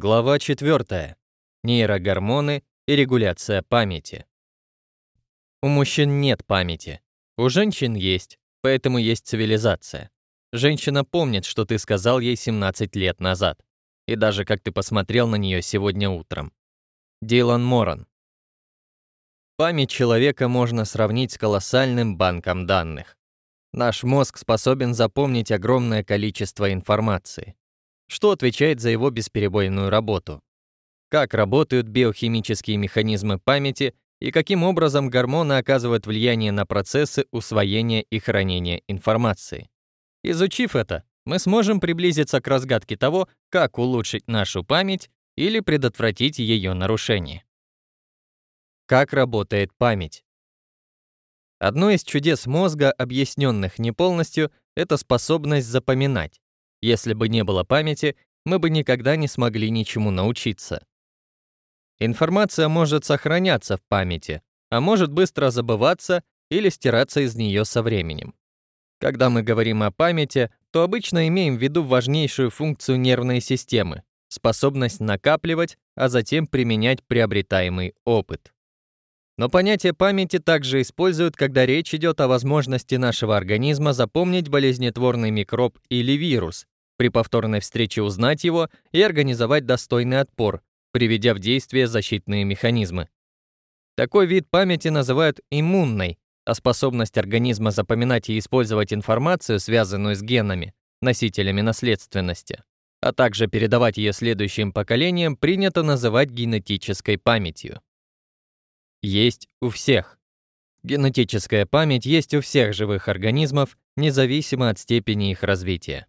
Глава 4. Нейрогормоны и регуляция памяти. У мужчин нет памяти. У женщин есть, поэтому есть цивилизация. Женщина помнит, что ты сказал ей 17 лет назад, и даже как ты посмотрел на нее сегодня утром. Дилан Моран. Память человека можно сравнить с колоссальным банком данных. Наш мозг способен запомнить огромное количество информации что отвечает за его бесперебойную работу, как работают биохимические механизмы памяти и каким образом гормоны оказывают влияние на процессы усвоения и хранения информации. Изучив это, мы сможем приблизиться к разгадке того, как улучшить нашу память или предотвратить ее нарушение. Как работает память? Одно из чудес мозга, объясненных не полностью, это способность запоминать. Если бы не было памяти, мы бы никогда не смогли ничему научиться. Информация может сохраняться в памяти, а может быстро забываться или стираться из нее со временем. Когда мы говорим о памяти, то обычно имеем в виду важнейшую функцию нервной системы — способность накапливать, а затем применять приобретаемый опыт. Но понятие памяти также используют, когда речь идет о возможности нашего организма запомнить болезнетворный микроб или вирус, при повторной встрече узнать его и организовать достойный отпор, приведя в действие защитные механизмы. Такой вид памяти называют иммунной, а способность организма запоминать и использовать информацию, связанную с генами, носителями наследственности, а также передавать ее следующим поколениям, принято называть генетической памятью есть у всех. Генетическая память есть у всех живых организмов, независимо от степени их развития.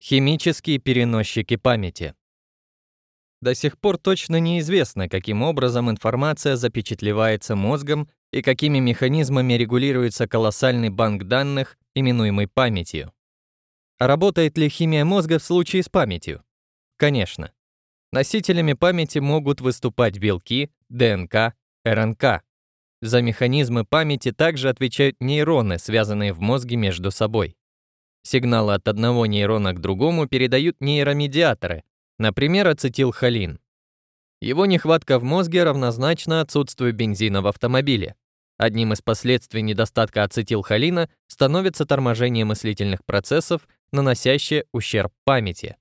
Химические переносчики памяти. До сих пор точно неизвестно, каким образом информация запечатлевается мозгом и какими механизмами регулируется колоссальный банк данных, именуемый памятью. работает ли химия мозга в случае с памятью? Конечно. Носителями памяти могут выступать белки, ДНК, РНК. За механизмы памяти также отвечают нейроны, связанные в мозге между собой. Сигналы от одного нейрона к другому передают нейромедиаторы, например, ацетилхолин. Его нехватка в мозге равнозначна отсутствию бензина в автомобиле. Одним из последствий недостатка ацетилхолина становится торможение мыслительных процессов, наносящее ущерб памяти.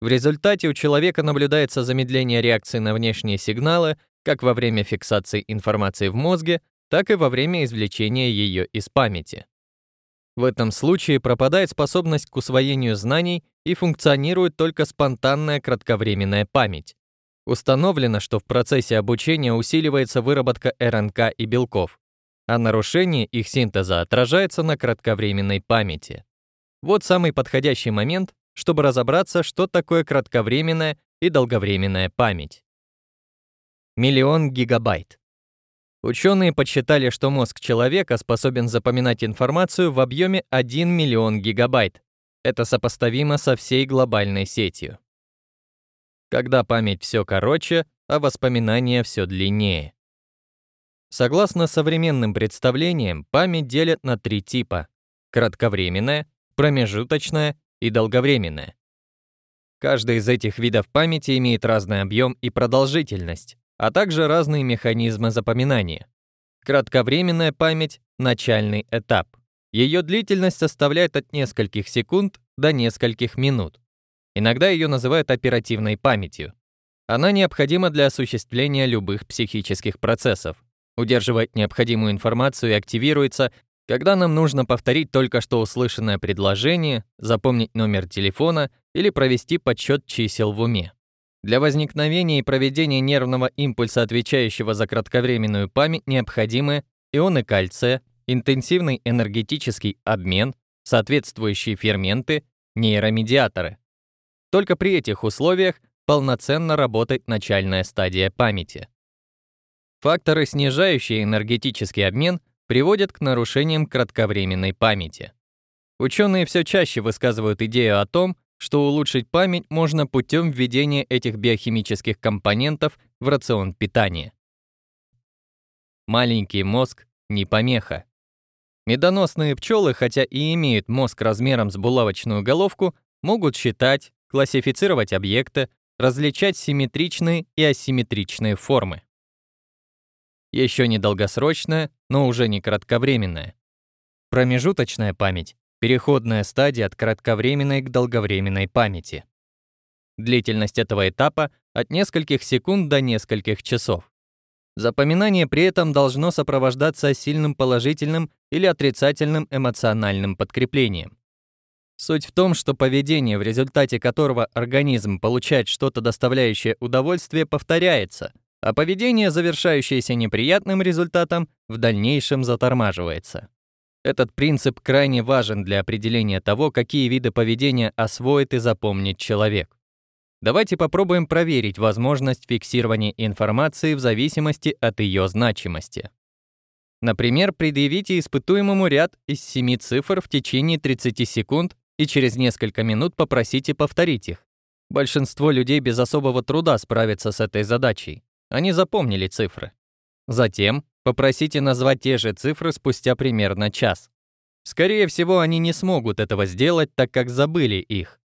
В результате у человека наблюдается замедление реакции на внешние сигналы, как во время фиксации информации в мозге, так и во время извлечения ее из памяти. В этом случае пропадает способность к усвоению знаний и функционирует только спонтанная кратковременная память. Установлено, что в процессе обучения усиливается выработка РНК и белков, а нарушение их синтеза отражается на кратковременной памяти. Вот самый подходящий момент, чтобы разобраться, что такое кратковременная и долговременная память. Миллион гигабайт. Ученые подсчитали, что мозг человека способен запоминать информацию в объеме 1 миллион гигабайт. Это сопоставимо со всей глобальной сетью. Когда память все короче, а воспоминания все длиннее. Согласно современным представлениям, память делят на три типа — кратковременная, промежуточная и долговременная. Каждый из этих видов памяти имеет разный объем и продолжительность а также разные механизмы запоминания. Кратковременная память — начальный этап. Ее длительность составляет от нескольких секунд до нескольких минут. Иногда ее называют оперативной памятью. Она необходима для осуществления любых психических процессов, удерживает необходимую информацию и активируется, когда нам нужно повторить только что услышанное предложение, запомнить номер телефона или провести подсчет чисел в уме. Для возникновения и проведения нервного импульса, отвечающего за кратковременную память, необходимы ионы кальция, интенсивный энергетический обмен, соответствующие ферменты, нейромедиаторы. Только при этих условиях полноценно работает начальная стадия памяти. Факторы, снижающие энергетический обмен, приводят к нарушениям кратковременной памяти. Ученые все чаще высказывают идею о том, что улучшить память можно путем введения этих биохимических компонентов в рацион питания. Маленький мозг не помеха. Медоносные пчелы, хотя и имеют мозг размером с булавочную головку, могут считать, классифицировать объекты, различать симметричные и асимметричные формы. Еще не долгосрочная, но уже не кратковременная. Промежуточная память — переходная стадия от кратковременной к долговременной памяти. Длительность этого этапа от нескольких секунд до нескольких часов. Запоминание при этом должно сопровождаться сильным положительным или отрицательным эмоциональным подкреплением. Суть в том, что поведение, в результате которого организм получает что-то доставляющее удовольствие, повторяется, а поведение, завершающееся неприятным результатом, в дальнейшем затормаживается. Этот принцип крайне важен для определения того, какие виды поведения освоит и запомнит человек. Давайте попробуем проверить возможность фиксирования информации в зависимости от ее значимости. Например, предъявите испытуемому ряд из 7 цифр в течение 30 секунд и через несколько минут попросите повторить их. Большинство людей без особого труда справятся с этой задачей. Они запомнили цифры. Затем попросите назвать те же цифры спустя примерно час. Скорее всего, они не смогут этого сделать, так как забыли их.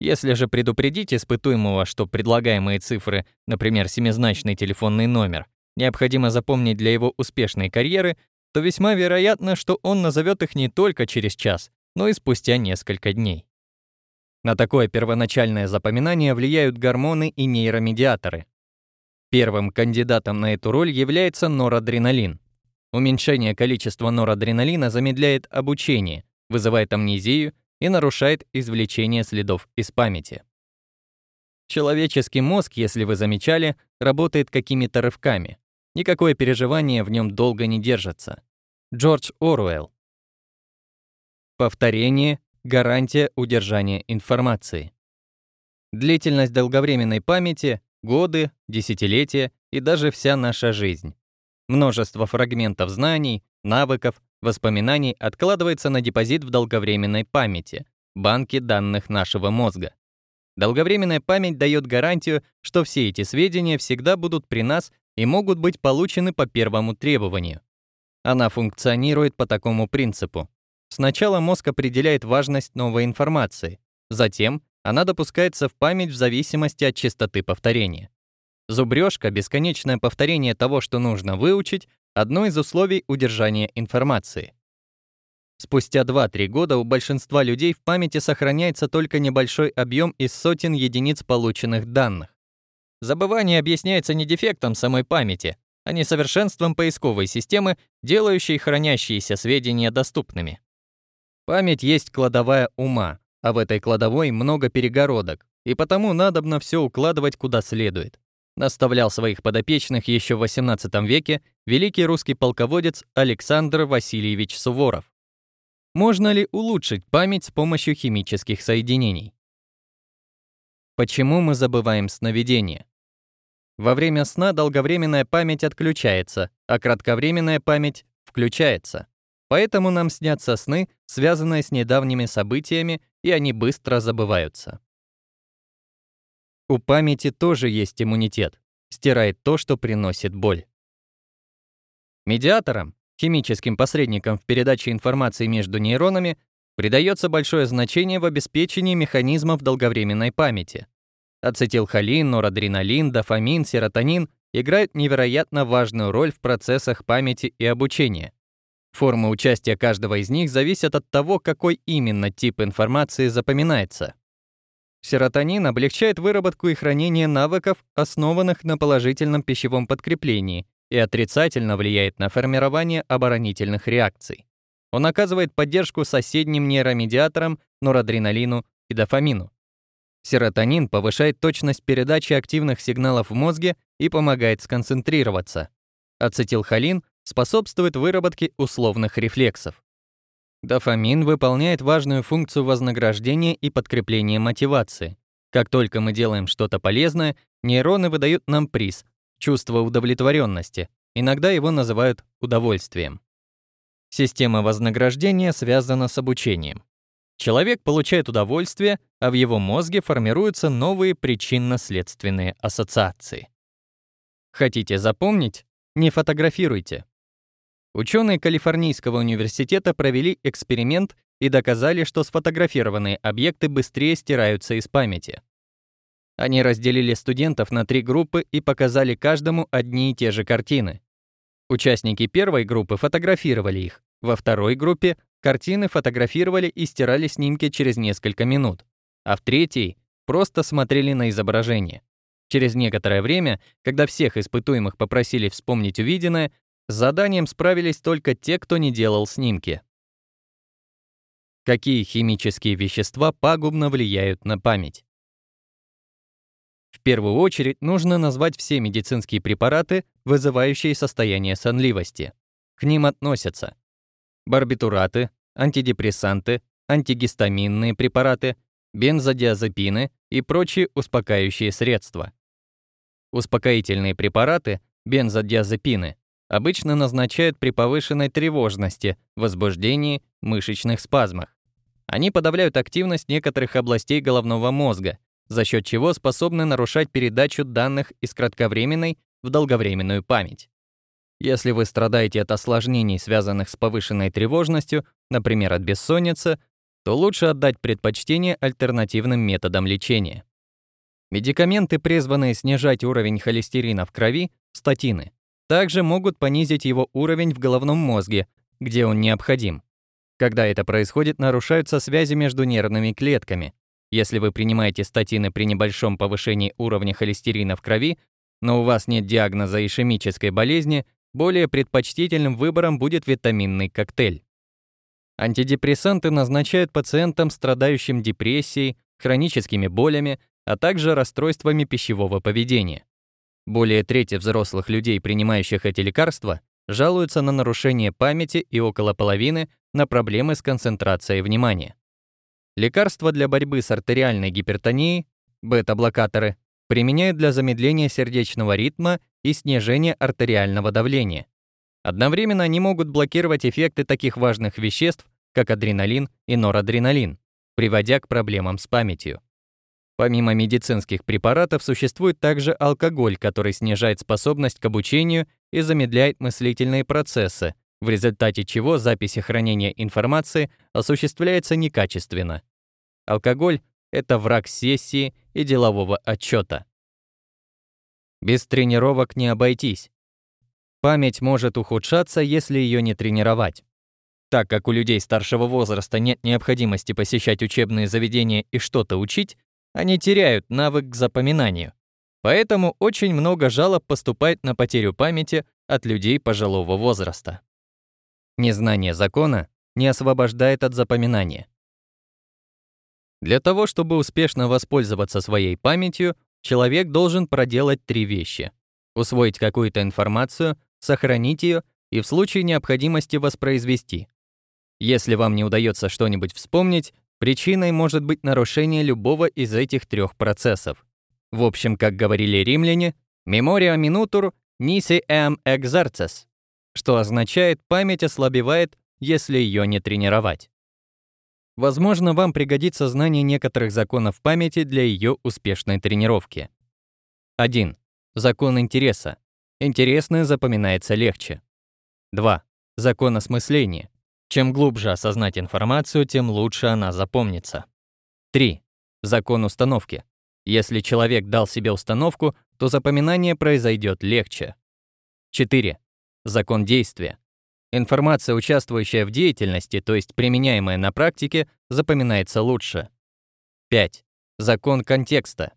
Если же предупредить испытуемого, что предлагаемые цифры, например, семизначный телефонный номер, необходимо запомнить для его успешной карьеры, то весьма вероятно, что он назовет их не только через час, но и спустя несколько дней. На такое первоначальное запоминание влияют гормоны и нейромедиаторы. Первым кандидатом на эту роль является норадреналин. Уменьшение количества норадреналина замедляет обучение, вызывает амнезию и нарушает извлечение следов из памяти. Человеческий мозг, если вы замечали, работает какими-то рывками. Никакое переживание в нем долго не держится. Джордж Оруэлл. Повторение — гарантия удержания информации. Длительность долговременной памяти — годы, десятилетия и даже вся наша жизнь. Множество фрагментов знаний, навыков, воспоминаний откладывается на депозит в долговременной памяти, банке данных нашего мозга. Долговременная память дает гарантию, что все эти сведения всегда будут при нас и могут быть получены по первому требованию. Она функционирует по такому принципу. Сначала мозг определяет важность новой информации, затем она допускается в память в зависимости от частоты повторения. Зубрежка, бесконечное повторение того, что нужно выучить, одно из условий удержания информации. Спустя 2-3 года у большинства людей в памяти сохраняется только небольшой объем из сотен единиц полученных данных. Забывание объясняется не дефектом самой памяти, а несовершенством поисковой системы, делающей хранящиеся сведения доступными. Память есть кладовая ума, а в этой кладовой много перегородок, и потому надобно все укладывать куда следует наставлял своих подопечных еще в XVIII веке великий русский полководец Александр Васильевич Суворов. Можно ли улучшить память с помощью химических соединений? Почему мы забываем сновидения? Во время сна долговременная память отключается, а кратковременная память включается. Поэтому нам снятся сны, связанные с недавними событиями, и они быстро забываются. У памяти тоже есть иммунитет, стирает то, что приносит боль. Медиаторам, химическим посредникам в передаче информации между нейронами, придается большое значение в обеспечении механизмов долговременной памяти. Ацетилхолин, норадреналин, дофамин, серотонин играют невероятно важную роль в процессах памяти и обучения. Форма участия каждого из них зависит от того, какой именно тип информации запоминается. Серотонин облегчает выработку и хранение навыков, основанных на положительном пищевом подкреплении, и отрицательно влияет на формирование оборонительных реакций. Он оказывает поддержку соседним нейромедиаторам, норадреналину и дофамину. Серотонин повышает точность передачи активных сигналов в мозге и помогает сконцентрироваться. Ацетилхолин способствует выработке условных рефлексов. Дофамин выполняет важную функцию вознаграждения и подкрепления мотивации. Как только мы делаем что-то полезное, нейроны выдают нам приз — чувство удовлетворенности. Иногда его называют удовольствием. Система вознаграждения связана с обучением. Человек получает удовольствие, а в его мозге формируются новые причинно-следственные ассоциации. Хотите запомнить? Не фотографируйте. Ученые Калифорнийского университета провели эксперимент и доказали, что сфотографированные объекты быстрее стираются из памяти. Они разделили студентов на три группы и показали каждому одни и те же картины. Участники первой группы фотографировали их, во второй группе картины фотографировали и стирали снимки через несколько минут, а в третьей просто смотрели на изображение. Через некоторое время, когда всех испытуемых попросили вспомнить увиденное, с заданием справились только те, кто не делал снимки. Какие химические вещества пагубно влияют на память? В первую очередь нужно назвать все медицинские препараты, вызывающие состояние сонливости. К ним относятся барбитураты, антидепрессанты, антигистаминные препараты, бензодиазепины и прочие успокаивающие средства. Успокоительные препараты, бензодиазепины, обычно назначают при повышенной тревожности, возбуждении, мышечных спазмах. Они подавляют активность некоторых областей головного мозга, за счет чего способны нарушать передачу данных из кратковременной в долговременную память. Если вы страдаете от осложнений, связанных с повышенной тревожностью, например, от бессонницы, то лучше отдать предпочтение альтернативным методам лечения. Медикаменты, призванные снижать уровень холестерина в крови, статины, также могут понизить его уровень в головном мозге, где он необходим. Когда это происходит, нарушаются связи между нервными клетками. Если вы принимаете статины при небольшом повышении уровня холестерина в крови, но у вас нет диагноза ишемической болезни, более предпочтительным выбором будет витаминный коктейль. Антидепрессанты назначают пациентам, страдающим депрессией, хроническими болями, а также расстройствами пищевого поведения. Более трети взрослых людей, принимающих эти лекарства, жалуются на нарушение памяти и около половины на проблемы с концентрацией внимания. Лекарства для борьбы с артериальной гипертонией, бета-блокаторы, применяют для замедления сердечного ритма и снижения артериального давления. Одновременно они могут блокировать эффекты таких важных веществ, как адреналин и норадреналин, приводя к проблемам с памятью. Помимо медицинских препаратов существует также алкоголь, который снижает способность к обучению и замедляет мыслительные процессы, в результате чего запись и хранение информации осуществляется некачественно. Алкоголь — это враг сессии и делового отчета. Без тренировок не обойтись. Память может ухудшаться, если ее не тренировать. Так как у людей старшего возраста нет необходимости посещать учебные заведения и что-то учить, они теряют навык к запоминанию. Поэтому очень много жалоб поступает на потерю памяти от людей пожилого возраста. Незнание закона не освобождает от запоминания. Для того, чтобы успешно воспользоваться своей памятью, человек должен проделать три вещи. Усвоить какую-то информацию, сохранить ее и в случае необходимости воспроизвести. Если вам не удается что-нибудь вспомнить, причиной может быть нарушение любого из этих трех процессов. В общем, как говорили римляне, «memoria minutur nisi em exerces», что означает «память ослабевает, если ее не тренировать». Возможно, вам пригодится знание некоторых законов памяти для ее успешной тренировки. 1. Закон интереса. Интересное запоминается легче. 2. Закон осмысления. Чем глубже осознать информацию, тем лучше она запомнится. 3. Закон установки. Если человек дал себе установку, то запоминание произойдет легче. 4. Закон действия. Информация, участвующая в деятельности, то есть применяемая на практике, запоминается лучше. 5. Закон контекста.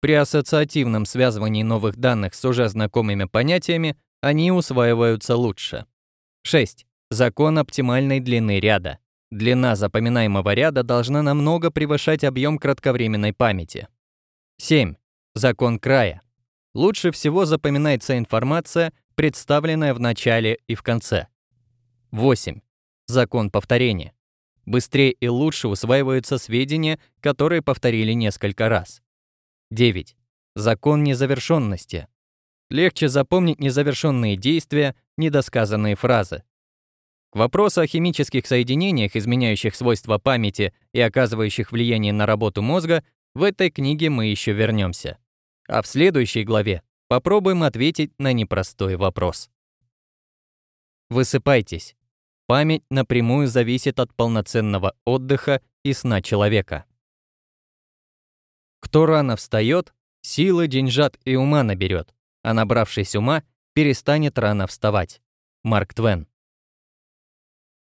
При ассоциативном связывании новых данных с уже знакомыми понятиями они усваиваются лучше. 6. Закон оптимальной длины ряда. Длина запоминаемого ряда должна намного превышать объем кратковременной памяти. 7. Закон края. Лучше всего запоминается информация, представленная в начале и в конце. 8. Закон повторения. Быстрее и лучше усваиваются сведения, которые повторили несколько раз. 9. Закон незавершенности. Легче запомнить незавершенные действия, недосказанные фразы. К вопросу о химических соединениях, изменяющих свойства памяти и оказывающих влияние на работу мозга, в этой книге мы еще вернемся. А в следующей главе Попробуем ответить на непростой вопрос. Высыпайтесь. Память напрямую зависит от полноценного отдыха и сна человека. Кто рано встает, силы, деньжат и ума наберет, а набравшись ума, перестанет рано вставать. Марк Твен.